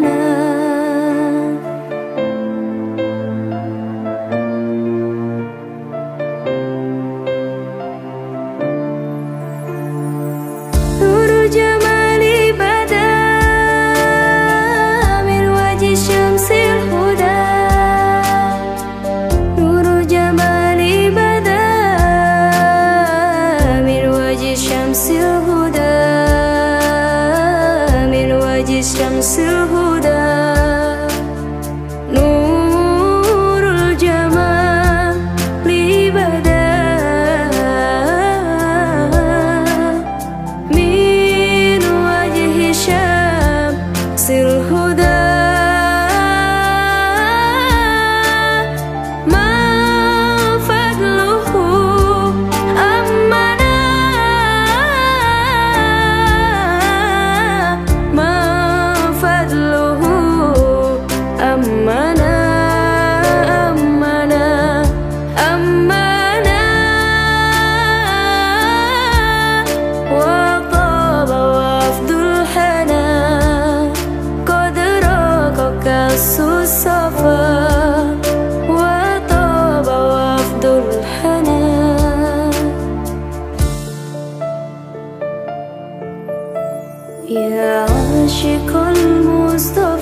sana. Turu jam يا عاشق المصطفى.